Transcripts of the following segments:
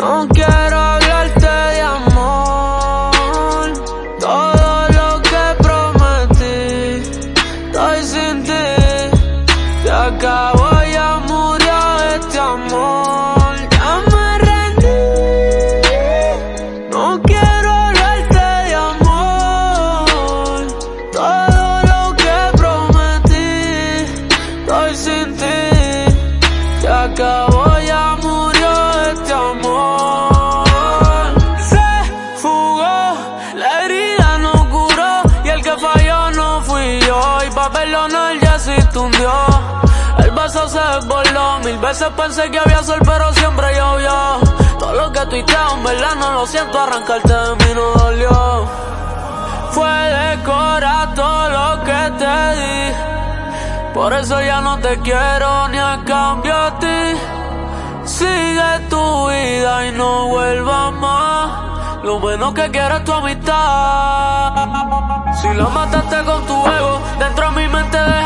No quiero hablarte de amor. Todo lo que prometí, estoy sin ti. Se acabó, ya murió este amor. Ya me rendí. No quiero hablarte de amor. Todo lo que prometí, estoy sin ti. Se acabó, El vaso se desbordó, mil veces pensé que había sol pero siempre llovió. Todo lo que tuiteo en verdad no lo siento, arrancarte de mí no dolió. Fue de cora todo lo que te di. Por eso ya no te quiero ni a cambio a ti. Sigue tu vida y no vuelvas más. Lo menos que quiero es tu amistad. Si lo mataste con tu ego, dentro de mi mente reguero.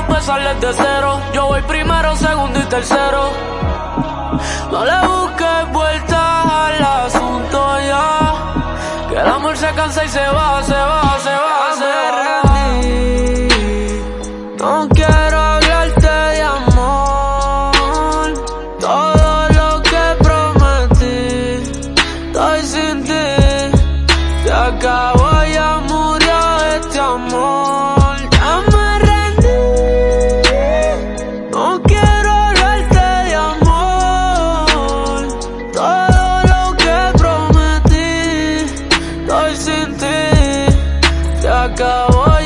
Carajo empezar desde cero. Yo voy primero, segundo y tercero. No le busques vueltas al asunto ya. Que el amor se cansa y se va, se va, se va, se va. No quiero hablarte de amor. Todo lo que prometí, estoy sin ti. Se acabó, ya prometí, estoy sin ti. Se acabó.